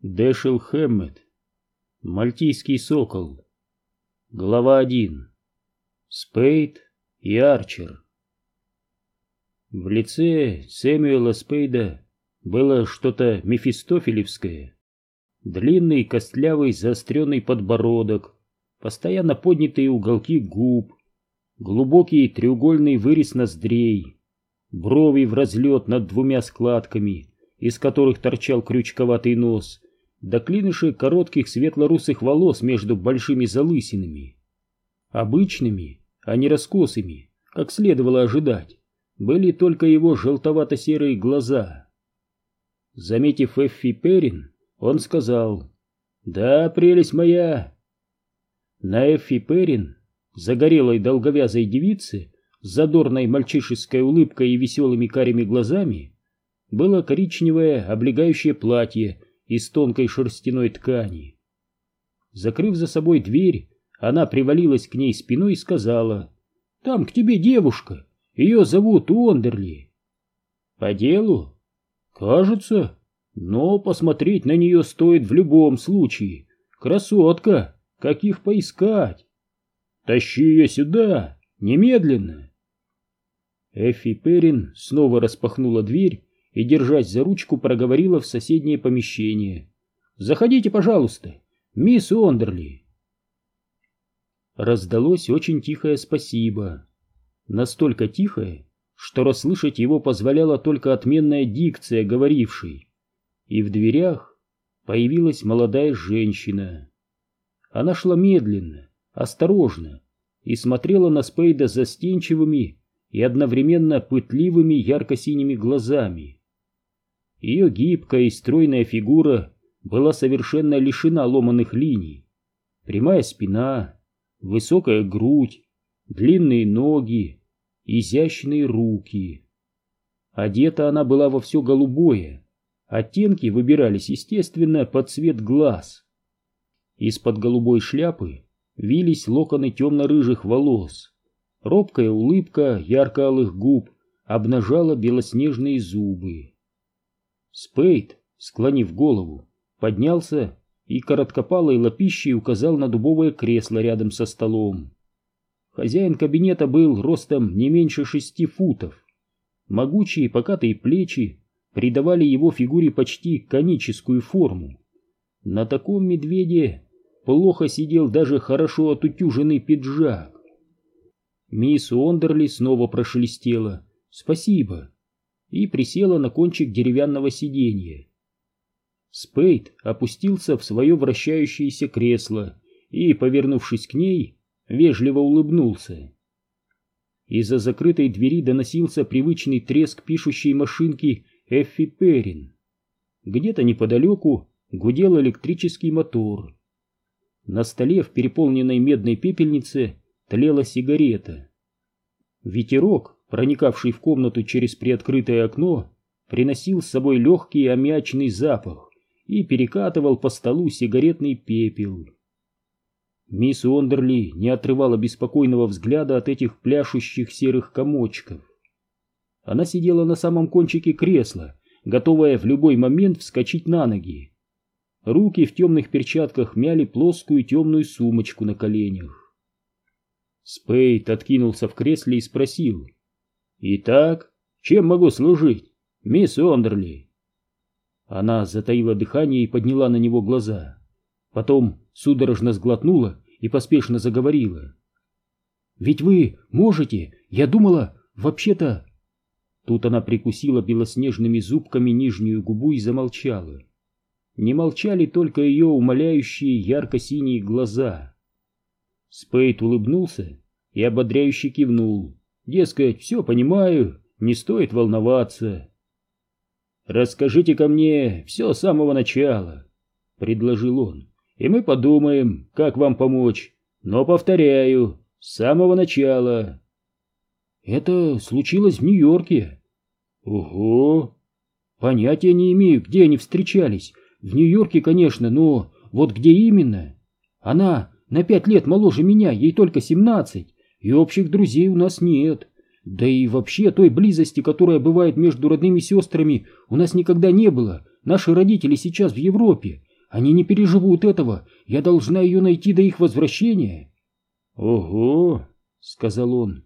Дэшел Хэммет. Мальтийский сокол. Глава 1. Спейд и Арчер. В лице Сэмюэла Спейда было что-то мефистофелевское. Длинный, костлявый, заостренный подбородок, постоянно поднятые уголки губ, глубокий треугольный вырез ноздрей, брови в разлет над двумя складками, из которых торчал крючковатый нос — до коротких светло-русых волос между большими залысинами. Обычными, а не раскосыми, как следовало ожидать, были только его желтовато-серые глаза. Заметив Эффи Перин, он сказал «Да, прелесть моя!» На Эффи Перин, загорелой долговязой девице, с задорной мальчишеской улыбкой и веселыми карими глазами, было коричневое облегающее платье из тонкой шерстяной ткани. Закрыв за собой дверь, она привалилась к ней спиной и сказала, «Там к тебе девушка, ее зовут Уондерли». «По делу?» «Кажется, но посмотреть на нее стоит в любом случае. Красотка, каких поискать? Тащи ее сюда, немедленно!» Эффи Перрин снова распахнула дверь и, держась за ручку, проговорила в соседнее помещение. «Заходите, пожалуйста, мисс Ондерли!» Раздалось очень тихое спасибо. Настолько тихое, что расслышать его позволяла только отменная дикция говорившей. И в дверях появилась молодая женщина. Она шла медленно, осторожно и смотрела на Спейда застенчивыми и одновременно пытливыми ярко-синими глазами. Ее гибкая и стройная фигура была совершенно лишена ломаных линий. Прямая спина, высокая грудь, длинные ноги, изящные руки. Одета она была во все голубое, оттенки выбирались, естественно, под цвет глаз. Из-под голубой шляпы вились локоны темно-рыжих волос. Робкая улыбка ярко-алых губ обнажала белоснежные зубы. Спейд, склонив голову, поднялся и короткопалой лопищей указал на дубовое кресло рядом со столом. Хозяин кабинета был ростом не меньше шести футов. Могучие покатые плечи придавали его фигуре почти коническую форму. На таком медведе плохо сидел даже хорошо отутюженный пиджак. Мисс Ондерли снова прошелестела. «Спасибо» и присела на кончик деревянного сиденья. Спейд опустился в свое вращающееся кресло и, повернувшись к ней, вежливо улыбнулся. Из-за закрытой двери доносился привычный треск пишущей машинки Эффи Перрин. Где-то неподалеку гудел электрический мотор. На столе в переполненной медной пепельнице тлела сигарета. Ветерок проникавший в комнату через приоткрытое окно, приносил с собой легкий аммиачный запах и перекатывал по столу сигаретный пепел. Мисс Уондерли не отрывала беспокойного взгляда от этих пляшущих серых комочков. Она сидела на самом кончике кресла, готовая в любой момент вскочить на ноги. Руки в темных перчатках мяли плоскую темную сумочку на коленях. Спейд откинулся в кресле и спросил — «Итак, чем могу служить, мисс Ондерли?» Она затаила дыхание и подняла на него глаза. Потом судорожно сглотнула и поспешно заговорила. «Ведь вы можете, я думала, вообще-то...» Тут она прикусила белоснежными зубками нижнюю губу и замолчала. Не молчали только ее умоляющие ярко-синие глаза. Спейт улыбнулся и ободряюще кивнул. Дескать, все понимаю, не стоит волноваться. расскажите ко мне все с самого начала», — предложил он, — «и мы подумаем, как вам помочь, но, повторяю, с самого начала». «Это случилось в Нью-Йорке». «Ого!» «Понятия не имею, где они встречались. В Нью-Йорке, конечно, но вот где именно? Она на пять лет моложе меня, ей только семнадцать и общих друзей у нас нет. Да и вообще той близости, которая бывает между родными сестрами, у нас никогда не было. Наши родители сейчас в Европе, Они не переживут этого. Я должна ее найти до их возвращения. Ого, сказал он.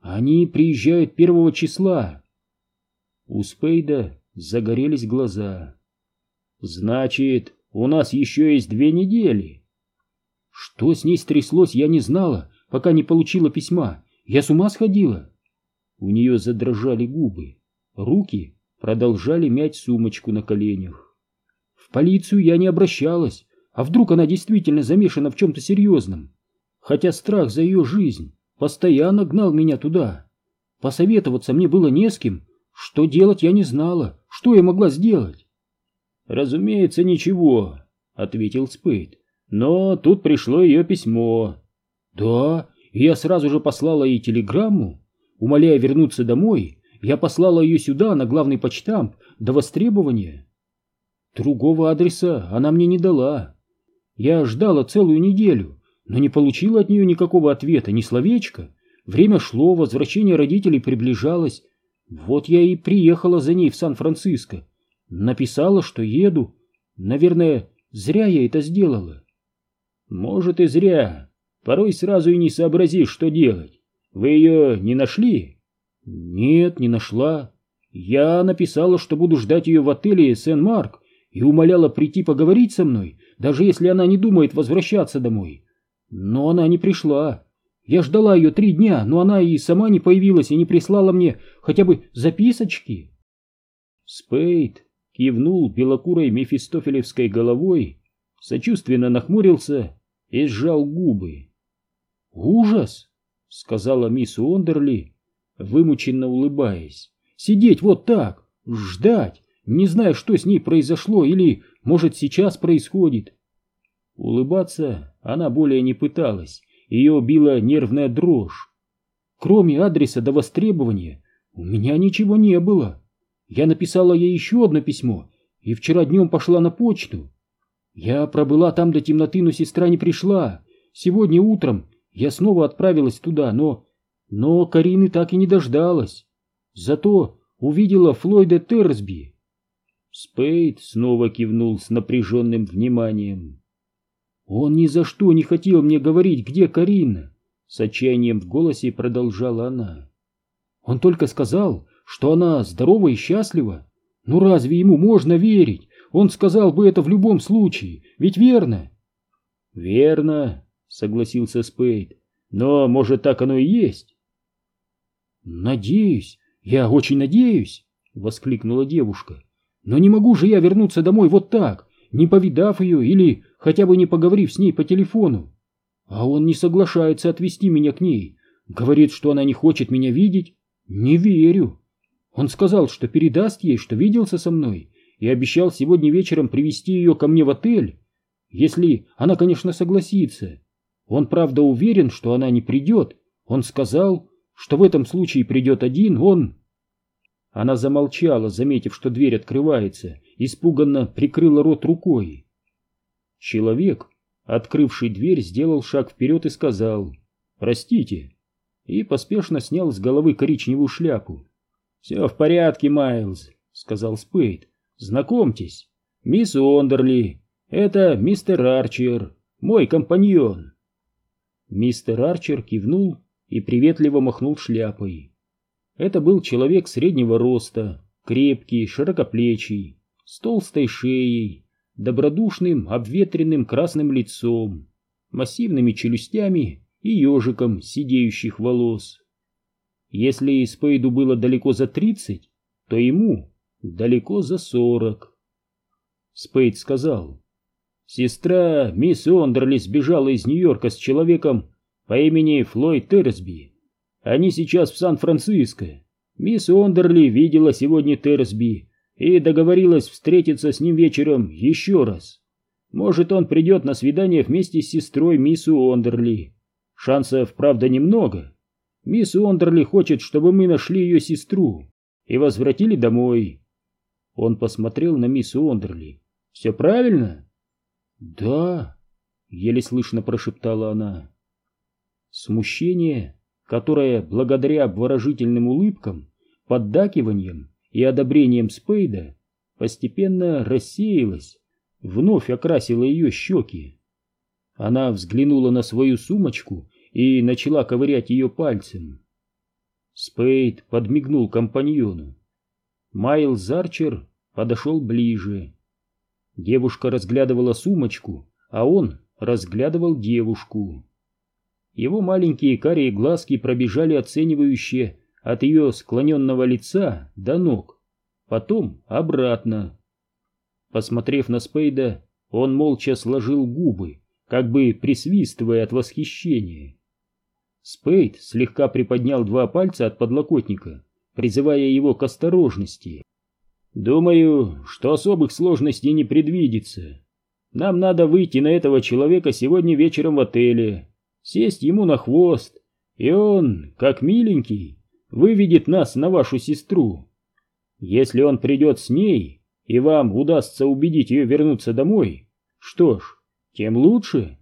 Они приезжают первого числа. У Спейда загорелись глаза. Значит, у нас еще есть две недели. Что с ней стряслось, я не знала, пока не получила письма. Я с ума сходила. У нее задрожали губы. Руки продолжали мять сумочку на коленях. В полицию я не обращалась. А вдруг она действительно замешана в чем-то серьезном? Хотя страх за ее жизнь постоянно гнал меня туда. Посоветоваться мне было не с кем. Что делать я не знала. Что я могла сделать? «Разумеется, ничего», — ответил Спейд. «Но тут пришло ее письмо». «Да, и я сразу же послала ей телеграмму. Умоляя вернуться домой, я послала ее сюда, на главный почтамп, до востребования. Другого адреса она мне не дала. Я ждала целую неделю, но не получила от нее никакого ответа, ни словечка. Время шло, возвращение родителей приближалось. Вот я и приехала за ней в Сан-Франциско. Написала, что еду. Наверное, зря я это сделала. Может и зря. Порой сразу и не сообразишь, что делать. Вы ее не нашли? Нет, не нашла. Я написала, что буду ждать ее в отеле Сен-Марк и умоляла прийти поговорить со мной, даже если она не думает возвращаться домой. Но она не пришла. Я ждала ее три дня, но она и сама не появилась и не прислала мне хотя бы записочки. Спейд кивнул белокурой мефистофелевской головой, сочувственно нахмурился и сжал губы. «Ужас!» — сказала мисс Уондерли, вымученно улыбаясь. «Сидеть вот так, ждать, не зная, что с ней произошло или, может, сейчас происходит. Улыбаться она более не пыталась, ее била нервная дрожь. Кроме адреса до востребования у меня ничего не было. Я написала ей еще одно письмо и вчера днем пошла на почту. Я пробыла там до темноты, но сестра не пришла. Сегодня утром я снова отправилась туда, но... Но Карины так и не дождалась. Зато увидела Флойда Терсби. Спейд снова кивнул с напряженным вниманием. Он ни за что не хотел мне говорить, где Карина. С отчаянием в голосе продолжала она. Он только сказал, что она здорова и счастлива. Ну разве ему можно верить? Он сказал бы это в любом случае, ведь верно? Верно, согласился Спейд. Но, может, так оно и есть? Надеюсь, я очень надеюсь, воскликнула девушка. Но не могу же я вернуться домой вот так, не повидав ее или хотя бы не поговорив с ней по телефону. А он не соглашается отвезти меня к ней. Говорит, что она не хочет меня видеть. Не верю. Он сказал, что передаст ей, что виделся со мной, и обещал сегодня вечером привести ее ко мне в отель, если она, конечно, согласится. Он, правда, уверен, что она не придет. Он сказал, что в этом случае придет один он. Она замолчала, заметив, что дверь открывается, испуганно прикрыла рот рукой. Человек, открывший дверь, сделал шаг вперед и сказал «Простите» и поспешно снял с головы коричневую шляпу. «Все в порядке, Майлз», — сказал Спейд. «Знакомьтесь, мисс Ондерли, это мистер Арчер, мой компаньон». Мистер Арчер кивнул и приветливо махнул шляпой. Это был человек среднего роста, крепкий, широкоплечий, с толстой шеей, добродушным, обветренным красным лицом, массивными челюстями и ежиком сидеющих волос. Если Спейду было далеко за тридцать, то ему далеко за сорок. Спейд сказал, «Сестра мисс Ондерли сбежала из Нью-Йорка с человеком по имени Флойд Терсби. Они сейчас в Сан-Франциско. Мисс Ондерли видела сегодня Терсби и договорилась встретиться с ним вечером еще раз. Может, он придет на свидание вместе с сестрой мисс Ондерли. Шансов, правда, немного. Мисс Ондерли хочет, чтобы мы нашли ее сестру и возвратили домой. Он посмотрел на мисс Ондерли. «Все правильно?» «Да», — еле слышно прошептала она. Смущение которая, благодаря обворожительным улыбкам, поддакиваниям и одобрением Спейда, постепенно рассеялась, вновь окрасила ее щеки. Она взглянула на свою сумочку и начала ковырять ее пальцем. Спейд подмигнул компаньону. Майлз Арчер подошел ближе. Девушка разглядывала сумочку, а он разглядывал девушку. Его маленькие карие глазки пробежали оценивающе от ее склоненного лица до ног, потом обратно. Посмотрев на Спейда, он молча сложил губы, как бы присвистывая от восхищения. Спейд слегка приподнял два пальца от подлокотника, призывая его к осторожности. «Думаю, что особых сложностей не предвидится. Нам надо выйти на этого человека сегодня вечером в отеле, сесть ему на хвост, и он, как миленький, выведет нас на вашу сестру. Если он придет с ней, и вам удастся убедить ее вернуться домой, что ж, тем лучше.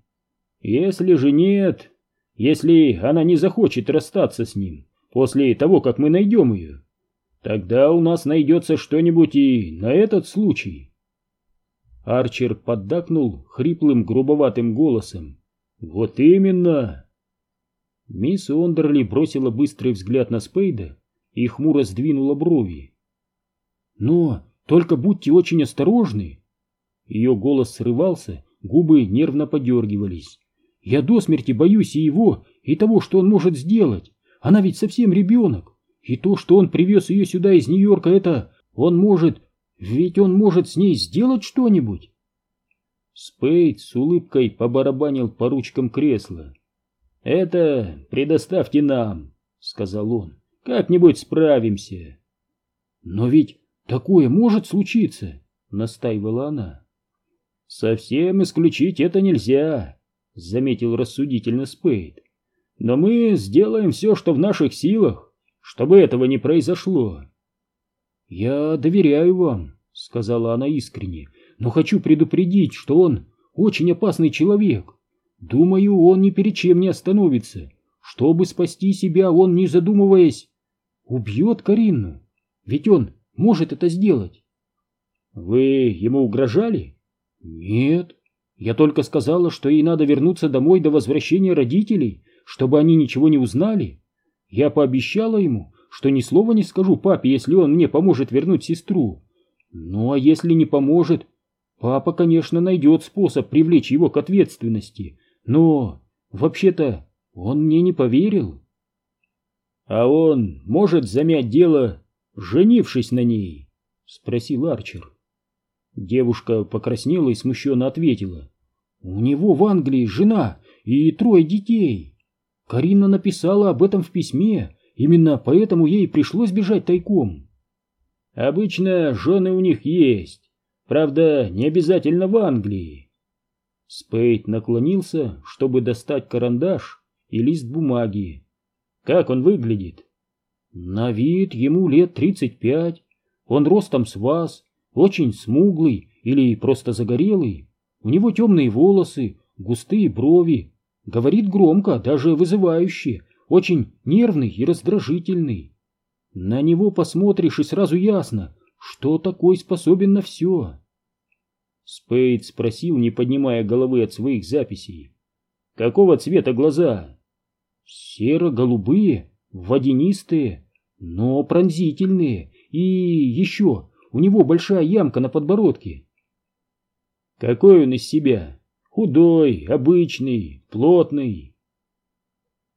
Если же нет, если она не захочет расстаться с ним после того, как мы найдем ее, тогда у нас найдется что-нибудь и на этот случай. Арчер поддакнул хриплым грубоватым голосом. «Вот именно!» Мисс Ондерли бросила быстрый взгляд на Спейда и хмуро сдвинула брови. «Но только будьте очень осторожны!» Ее голос срывался, губы нервно подергивались. «Я до смерти боюсь и его, и того, что он может сделать. Она ведь совсем ребенок. И то, что он привез ее сюда из Нью-Йорка, это... Он может... Ведь он может с ней сделать что-нибудь!» Спейд с улыбкой побарабанил по ручкам кресла. «Это предоставьте нам», — сказал он. «Как-нибудь справимся». «Но ведь такое может случиться», — настаивала она. «Совсем исключить это нельзя», — заметил рассудительно Спейд. «Но мы сделаем все, что в наших силах, чтобы этого не произошло». «Я доверяю вам», — сказала она искренне, — «но хочу предупредить, что он очень опасный человек. Думаю, он ни перед чем не остановится. Чтобы спасти себя, он, не задумываясь, убьет Карину. Ведь он может это сделать. Вы ему угрожали? Нет. Я только сказала, что ей надо вернуться домой до возвращения родителей, чтобы они ничего не узнали. Я пообещала ему, что ни слова не скажу папе, если он мне поможет вернуть сестру. Ну а если не поможет, папа, конечно, найдет способ привлечь его к ответственности, но, вообще-то, он мне не поверил. А он может замять дело, женившись на ней? Спросил Арчер. Девушка покраснела и смущенно ответила. У него в Англии жена и трое детей. Карина написала об этом в письме, именно поэтому ей пришлось бежать тайком. Обычно жены у них есть, правда, не обязательно в Англии. Спейд наклонился, чтобы достать карандаш и лист бумаги. Как он выглядит? На вид ему лет тридцать пять. Он ростом с вас, очень смуглый или просто загорелый. У него темные волосы, густые брови. Говорит громко, даже вызывающе, очень нервный и раздражительный. На него посмотришь и сразу ясно, что такой способен на все. Спейд спросил, не поднимая головы от своих записей. «Какого цвета глаза?» «Серо-голубые, водянистые, но пронзительные. И еще, у него большая ямка на подбородке». «Какой он из себя? Худой, обычный, плотный?»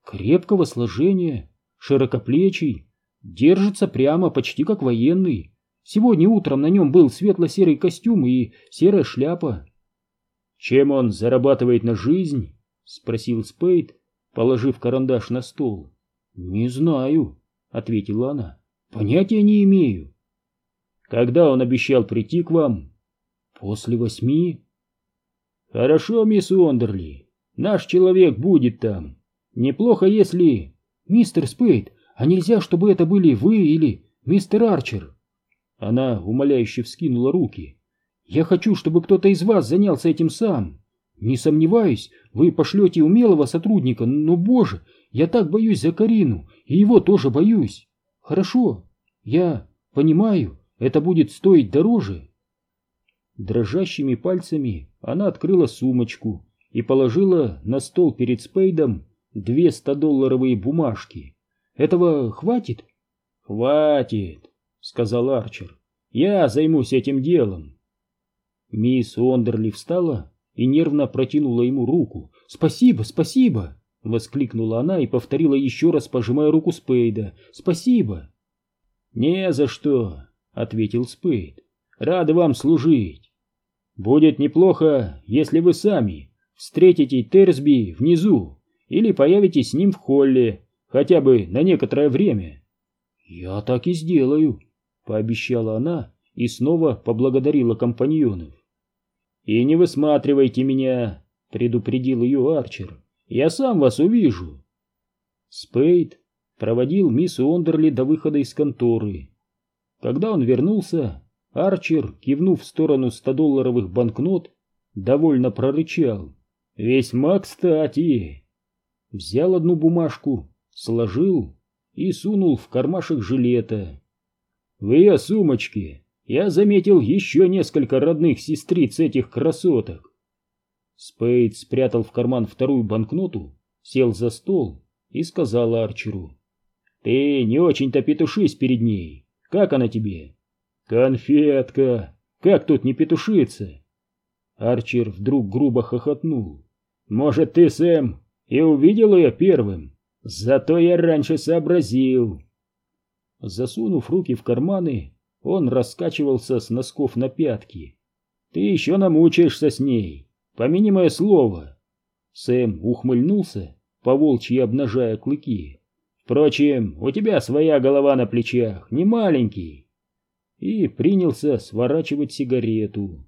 «Крепкого сложения, широкоплечий, держится прямо, почти как военный». Сегодня утром на нем был светло-серый костюм и серая шляпа. «Чем он зарабатывает на жизнь?» — спросил Спейд, положив карандаш на стол. «Не знаю», — ответила она. «Понятия не имею». «Когда он обещал прийти к вам?» «После восьми». «Хорошо, мисс Уондерли, наш человек будет там. Неплохо, если...» «Мистер Спейд, а нельзя, чтобы это были вы или мистер Арчер?» Она умоляюще вскинула руки. «Я хочу, чтобы кто-то из вас занялся этим сам. Не сомневаюсь, вы пошлете умелого сотрудника, но, боже, я так боюсь за Карину, и его тоже боюсь. Хорошо, я понимаю, это будет стоить дороже». Дрожащими пальцами она открыла сумочку и положила на стол перед Спейдом две 100-долларовые бумажки. «Этого хватит?» «Хватит», — сказал Арчер. «Я займусь этим делом». Мисс Ондерли встала и нервно протянула ему руку. «Спасибо, спасибо!» — воскликнула она и повторила еще раз, пожимая руку Спейда. «Спасибо!» «Не за что!» — ответил Спейд. «Рада вам служить. Будет неплохо, если вы сами встретите Терсби внизу или появитесь с ним в холле, хотя бы на некоторое время». «Я так и сделаю», — пообещала она и снова поблагодарила компаньонов. «И не высматривайте меня», — предупредил ее Арчер. «Я сам вас увижу». Спейд проводил мисс Ондерли до выхода из конторы. Когда он вернулся, Арчер, кивнув в сторону 100-долларовых банкнот, довольно прорычал. «Весьма кстати!» Взял одну бумажку, сложил и сунул в кармашек жилета. В ее сумочке я заметил еще несколько родных сестриц этих красоток. Спейд спрятал в карман вторую банкноту, сел за стол и сказал Арчеру. «Ты не очень-то петушись перед ней. Как она тебе?» «Конфетка! Как тут не петушиться?» Арчер вдруг грубо хохотнул. «Может, ты, Сэм, и увидел ее первым?» Зато я раньше сообразил. Засунув руки в карманы, он раскачивался с носков на пятки. Ты еще намучаешься с ней. Помяни мое слово. Сэм ухмыльнулся, поволчьи обнажая клыки. Впрочем, у тебя своя голова на плечах, не маленький. И принялся сворачивать сигарету.